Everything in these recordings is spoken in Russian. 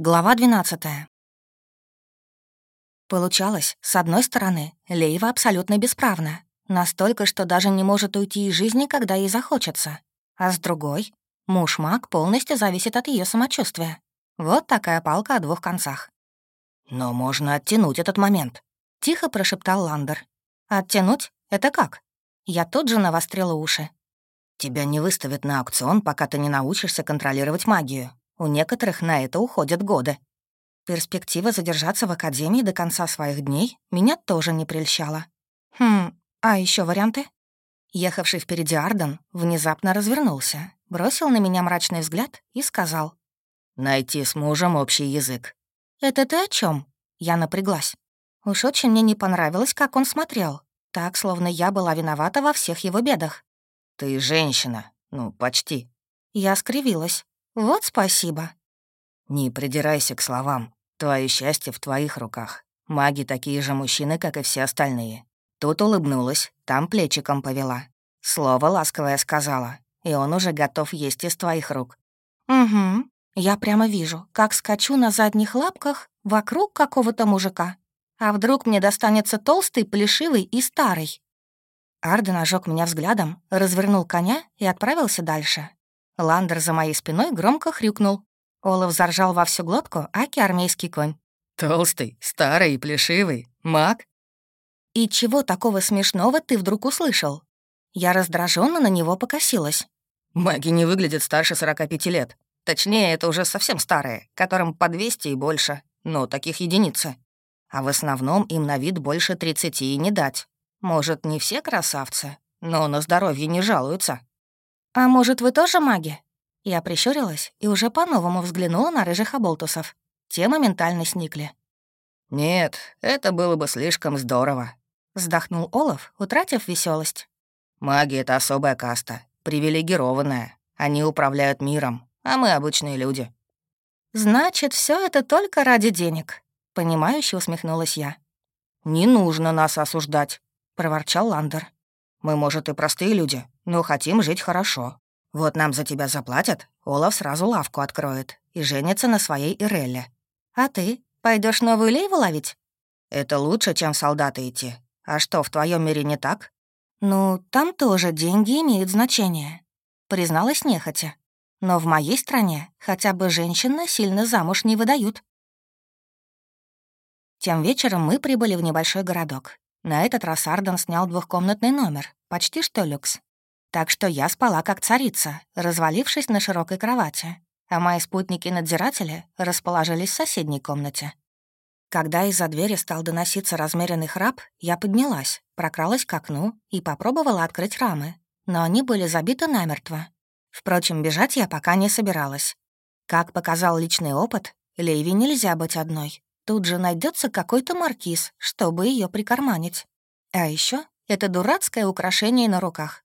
Глава 12 Получалось, с одной стороны, Лейва абсолютно бесправна. Настолько, что даже не может уйти из жизни, когда ей захочется. А с другой, муж-маг полностью зависит от ее самочувствия. Вот такая палка о двух концах. «Но можно оттянуть этот момент», — тихо прошептал Ландер. «Оттянуть? Это как?» Я тут же навострила уши. «Тебя не выставят на аукцион, пока ты не научишься контролировать магию. У некоторых на это уходят годы. Перспектива задержаться в академии до конца своих дней меня тоже не прельщала. Хм, а еще варианты? Ехавший впереди Арден внезапно развернулся, бросил на меня мрачный взгляд и сказал. «Найти с мужем общий язык». «Это ты о чем? Я напряглась. Уж очень мне не понравилось, как он смотрел. Так, словно я была виновата во всех его бедах. «Ты женщина. Ну, почти». Я скривилась. «Вот спасибо». «Не придирайся к словам. Твое счастье в твоих руках. Маги такие же мужчины, как и все остальные». Тут улыбнулась, там плечиком повела. Слово ласковое сказала, и он уже готов есть из твоих рук. «Угу. Я прямо вижу, как скачу на задних лапках вокруг какого-то мужика. А вдруг мне достанется толстый, плешивый и старый?» Арден ожег меня взглядом, развернул коня и отправился дальше. Ландер за моей спиной громко хрюкнул. Олаф заржал во всю глотку, аки армейский конь. «Толстый, старый и плешивый, маг?» «И чего такого смешного ты вдруг услышал?» Я раздраженно на него покосилась. «Маги не выглядят старше 45 лет. Точнее, это уже совсем старые, которым по 200 и больше, но таких единицы. А в основном им на вид больше 30 и не дать. Может, не все красавцы, но на здоровье не жалуются». «А может, вы тоже маги?» Я прищурилась и уже по-новому взглянула на рыжих оболтусов. Те моментально сникли. «Нет, это было бы слишком здорово», — вздохнул Олаф, утратив веселость. «Маги — это особая каста, привилегированная. Они управляют миром, а мы обычные люди». «Значит, все это только ради денег», — понимающе усмехнулась я. «Не нужно нас осуждать», — проворчал Ландер. «Мы, может, и простые люди, но хотим жить хорошо. Вот нам за тебя заплатят, Олаф сразу лавку откроет и женится на своей Ирелле. А ты пойдешь новую лейву ловить? Это лучше, чем солдаты идти. А что, в твоем мире не так? Ну, там тоже деньги имеют значение, призналась нехотя. Но в моей стране хотя бы женщин сильно замуж не выдают. Тем вечером мы прибыли в небольшой городок. На этот раз Арден снял двухкомнатный номер, почти что люкс. Так что я спала как царица, развалившись на широкой кровати, а мои спутники-надзиратели расположились в соседней комнате. Когда из-за двери стал доноситься размеренный храп, я поднялась, прокралась к окну и попробовала открыть рамы, но они были забиты намертво. Впрочем, бежать я пока не собиралась. Как показал личный опыт, Лейви нельзя быть одной. Тут же найдется какой-то маркиз, чтобы ее прикарманить. А еще это дурацкое украшение на руках.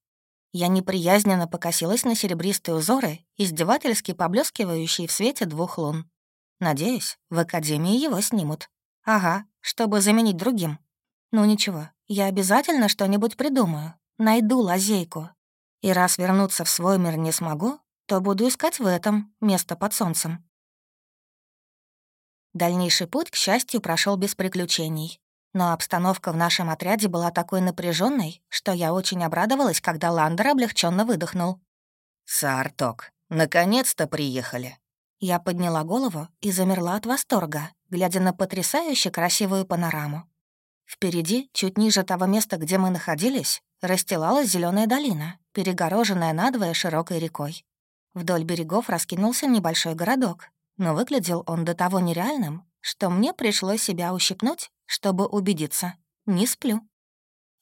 Я неприязненно покосилась на серебристые узоры, издевательски поблескивающие в свете двух лун. Надеюсь, в Академии его снимут. Ага, чтобы заменить другим. Ну ничего, я обязательно что-нибудь придумаю. Найду лазейку. И раз вернуться в свой мир не смогу, то буду искать в этом место под солнцем. Дальнейший путь, к счастью, прошел без приключений. Но обстановка в нашем отряде была такой напряженной, что я очень обрадовалась, когда Ландер облегченно выдохнул. «Сарток, наконец-то приехали!» Я подняла голову и замерла от восторга, глядя на потрясающе красивую панораму. Впереди, чуть ниже того места, где мы находились, расстилалась зеленая долина, перегороженная надвое широкой рекой. Вдоль берегов раскинулся небольшой городок, но выглядел он до того нереальным, что мне пришлось себя ущипнуть чтобы убедиться. Не сплю.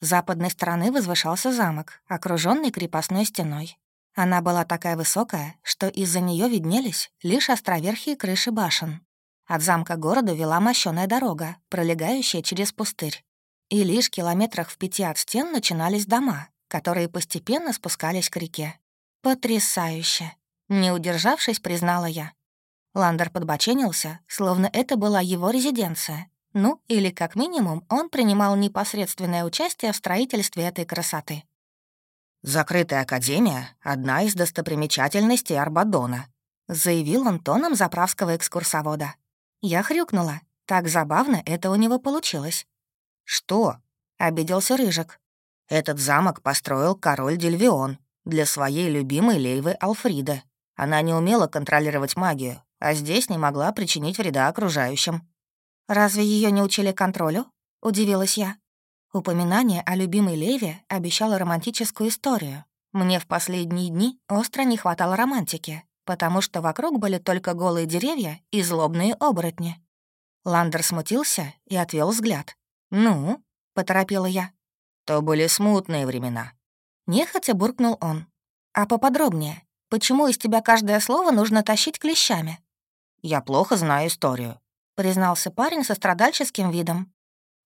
С западной стороны возвышался замок, окруженный крепостной стеной. Она была такая высокая, что из-за нее виднелись лишь островерхие крыши башен. От замка к городу вела мощёная дорога, пролегающая через пустырь. И лишь километрах в пяти от стен начинались дома, которые постепенно спускались к реке. Потрясающе! Не удержавшись, признала я. Ландер подбоченился, словно это была его резиденция, ну, или как минимум он принимал непосредственное участие в строительстве этой красоты. «Закрытая академия — одна из достопримечательностей Арбадона», заявил он тоном заправского экскурсовода. Я хрюкнула. Так забавно это у него получилось. «Что?» — обиделся Рыжик. «Этот замок построил король Дельвион для своей любимой Лейвы Алфриды. Она не умела контролировать магию, а здесь не могла причинить вреда окружающим». «Разве ее не учили контролю?» — удивилась я. Упоминание о любимой Леве обещало романтическую историю. Мне в последние дни остро не хватало романтики, потому что вокруг были только голые деревья и злобные оборотни. Ландер смутился и отвел взгляд. «Ну?» — поторопила я. «То были смутные времена». Нехотя буркнул он. «А поподробнее, почему из тебя каждое слово нужно тащить клещами?» «Я плохо знаю историю», — признался парень со страдальческим видом.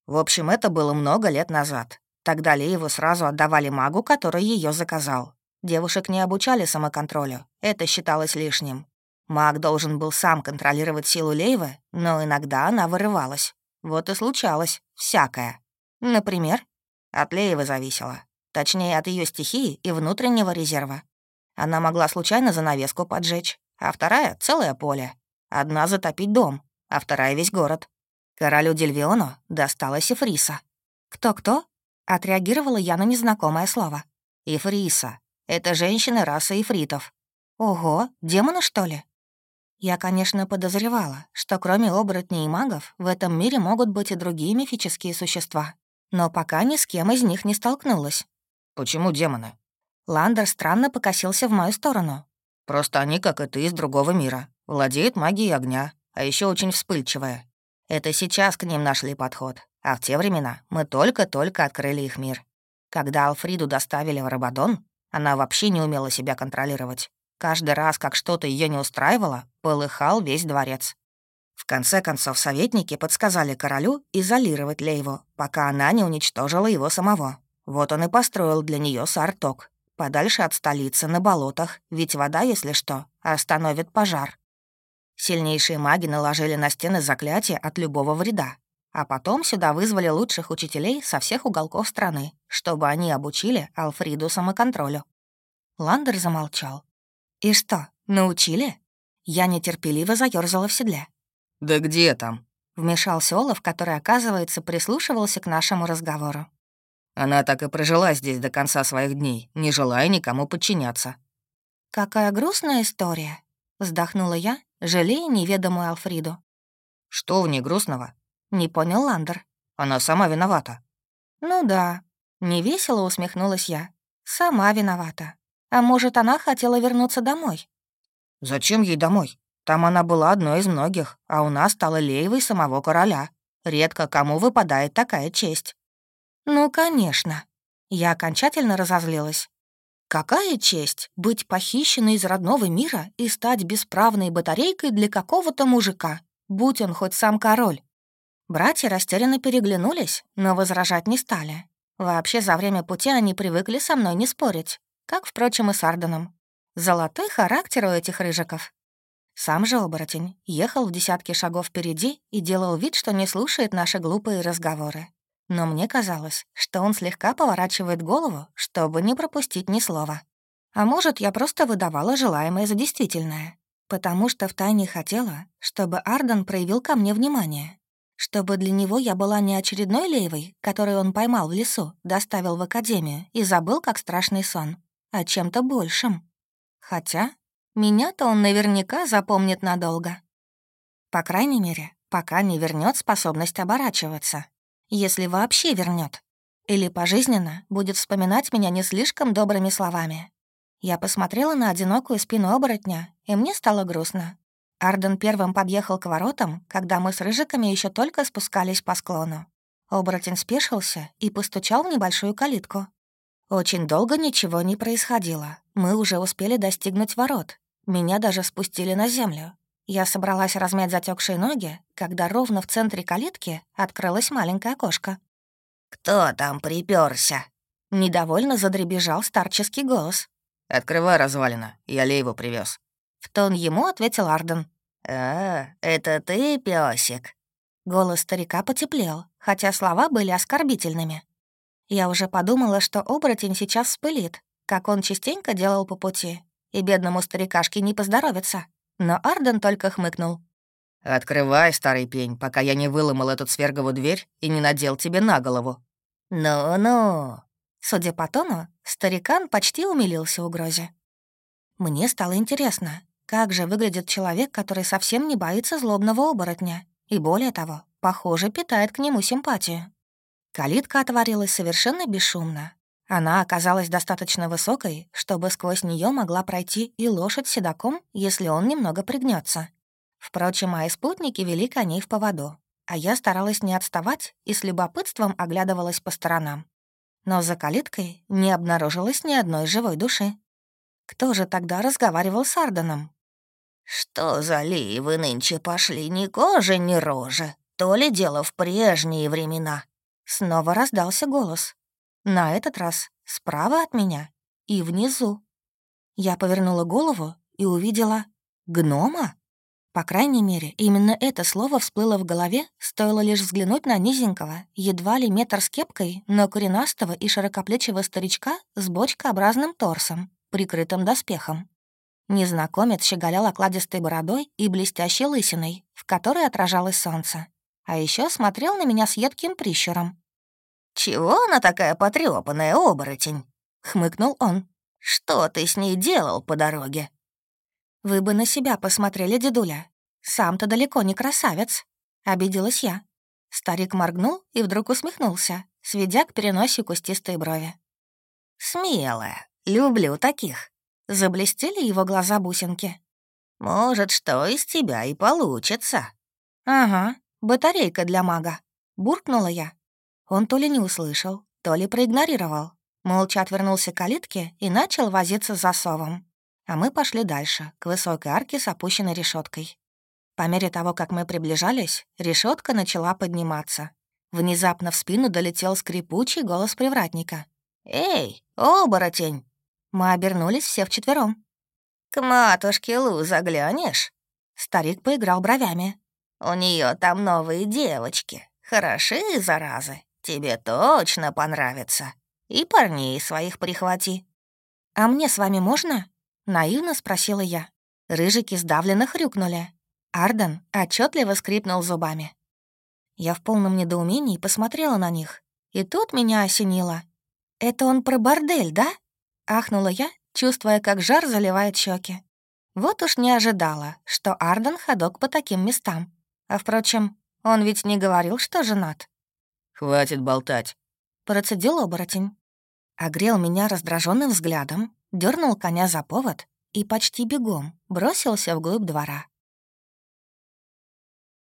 «В общем, это было много лет назад. Тогда Лееву сразу отдавали магу, который ее заказал. Девушек не обучали самоконтролю, это считалось лишним. Маг должен был сам контролировать силу Лейвы, но иногда она вырывалась. Вот и случалось, всякое. Например, от Леевы зависело. Точнее, от ее стихии и внутреннего резерва. Она могла случайно занавеску поджечь, а вторая — целое поле. Одна — затопить дом, а вторая — весь город. Королю Дельвиону досталась Эфриса. «Кто-кто?» — отреагировала я на незнакомое слово. «Эфриса. Это женщины расы эфритов». «Ого, демоны, что ли?» Я, конечно, подозревала, что кроме оборотней и магов в этом мире могут быть и другие мифические существа, но пока ни с кем из них не столкнулась. «Почему демоны?» Ландер странно покосился в мою сторону. «Просто они, как и ты, из другого мира. Владеют магией огня, а еще очень вспыльчивые. Это сейчас к ним нашли подход, а в те времена мы только-только открыли их мир. Когда Алфриду доставили в Рабадон, она вообще не умела себя контролировать. Каждый раз, как что-то ее не устраивало, полыхал весь дворец. В конце концов, советники подсказали королю изолировать Лейву, пока она не уничтожила его самого. Вот он и построил для нее сарток, подальше от столицы, на болотах, ведь вода, если что, остановит пожар. Сильнейшие маги наложили на стены заклятия от любого вреда, а потом сюда вызвали лучших учителей со всех уголков страны, чтобы они обучили Алфриду самоконтролю. Ландер замолчал, «И что, научили?» Я нетерпеливо заёрзала в седле. «Да где там?» — вмешался Олаф, который, оказывается, прислушивался к нашему разговору. «Она так и прожила здесь до конца своих дней, не желая никому подчиняться». «Какая грустная история», — вздохнула я, жалея неведомую Алфриду. «Что в ней грустного?» — не понял Ландер. «Она сама виновата». «Ну да», — невесело усмехнулась я. «Сама виновата. А может, она хотела вернуться домой? Зачем ей домой? Там она была одной из многих, а у нас стала леевой самого короля. Редко кому выпадает такая честь. Ну, конечно. Я окончательно разозлилась. Какая честь быть похищенной из родного мира и стать бесправной батарейкой для какого-то мужика, будь он хоть сам король. Братья растерянно переглянулись, но возражать не стали. Вообще, за время пути они привыкли со мной не спорить как, впрочем, и с Арденом. Золотой характер у этих рыжиков. Сам же оборотень ехал в десятки шагов впереди и делал вид, что не слушает наши глупые разговоры. Но мне казалось, что он слегка поворачивает голову, чтобы не пропустить ни слова. А может, я просто выдавала желаемое за действительное, потому что втайне хотела, чтобы Арден проявил ко мне внимание, чтобы для него я была не очередной лейвой, которую он поймал в лесу, доставил в академию и забыл, как страшный сон, а чем-то большим. Хотя меня-то он наверняка запомнит надолго. По крайней мере, пока не вернет способность оборачиваться. Если вообще вернет. Или пожизненно будет вспоминать меня не слишком добрыми словами. Я посмотрела на одинокую спину оборотня, и мне стало грустно. Арден первым подъехал к воротам, когда мы с рыжиками еще только спускались по склону. Оборотень спешился и постучал в небольшую калитку. Очень долго ничего не происходило. Мы уже успели достигнуть ворот. Меня даже спустили на землю. Я собралась размять затекшие ноги, когда ровно в центре калитки открылось маленькое окошко. «Кто там приперся? Недовольно задребежал старческий голос. «Открывай, развалина, я Лейву привез. В тон ему ответил Арден. «А, это ты, песик? Голос старика потеплел, хотя слова были оскорбительными. Я уже подумала, что оборотень сейчас вспылит, как он частенько делал по пути, и бедному старикашке не поздоровится. Но Арден только хмыкнул. «Открывай, старый пень, пока я не выломал эту свергову дверь и не надел тебе на голову». «Ну-ну». Судя по тону, старикан почти умилился угрозе. Мне стало интересно, как же выглядит человек, который совсем не боится злобного оборотня, и более того, похоже, питает к нему симпатию. Калитка отворилась совершенно бесшумно. Она оказалась достаточно высокой, чтобы сквозь нее могла пройти и лошадь седаком, если он немного пригнется. Впрочем, мои спутники вели коней в поводу, а я старалась не отставать и с любопытством оглядывалась по сторонам. Но за калиткой не обнаружилось ни одной живой души. Кто же тогда разговаривал с Арденом? «Что за ли вы нынче пошли? Ни кожи, ни рожи. То ли дело в прежние времена», Снова раздался голос. На этот раз справа от меня и внизу. Я повернула голову и увидела гнома. По крайней мере, именно это слово всплыло в голове, стоило лишь взглянуть на низенького, едва ли метр с кепкой, но коренастого и широкоплечего старичка с бочкообразным торсом, прикрытым доспехом. Незнакомец щеголял окладистой бородой и блестящей лысиной, в которой отражалось солнце а еще смотрел на меня с едким прищуром. «Чего она такая потрёпанная, оборотень?» — хмыкнул он. «Что ты с ней делал по дороге?» «Вы бы на себя посмотрели, дедуля. Сам-то далеко не красавец», — обиделась я. Старик моргнул и вдруг усмехнулся, сведя к переносе кустистые брови. «Смелая, люблю таких», — заблестели его глаза бусинки. «Может, что из тебя и получится». «Ага, «Батарейка для мага», — буркнула я. Он то ли не услышал, то ли проигнорировал. Молча отвернулся к калитке и начал возиться с засовом. А мы пошли дальше, к высокой арке с опущенной решеткой. По мере того, как мы приближались, решетка начала подниматься. Внезапно в спину долетел скрипучий голос привратника. «Эй, оборотень!» Мы обернулись все вчетвером. «К матушке Лу заглянешь?» Старик поиграл бровями. У нее там новые девочки. Хороши, заразы. Тебе точно понравится. И парней своих прихвати». «А мне с вами можно?» — наивно спросила я. Рыжики сдавленно хрюкнули. Арден отчетливо скрипнул зубами. Я в полном недоумении посмотрела на них. И тут меня осенило. «Это он про бордель, да?» — ахнула я, чувствуя, как жар заливает щеки. Вот уж не ожидала, что Арден ходок по таким местам. А впрочем, он ведь не говорил, что женат. «Хватит болтать», — процедил оборотень. Огрел меня раздраженным взглядом, дернул коня за повод и почти бегом бросился вглубь двора.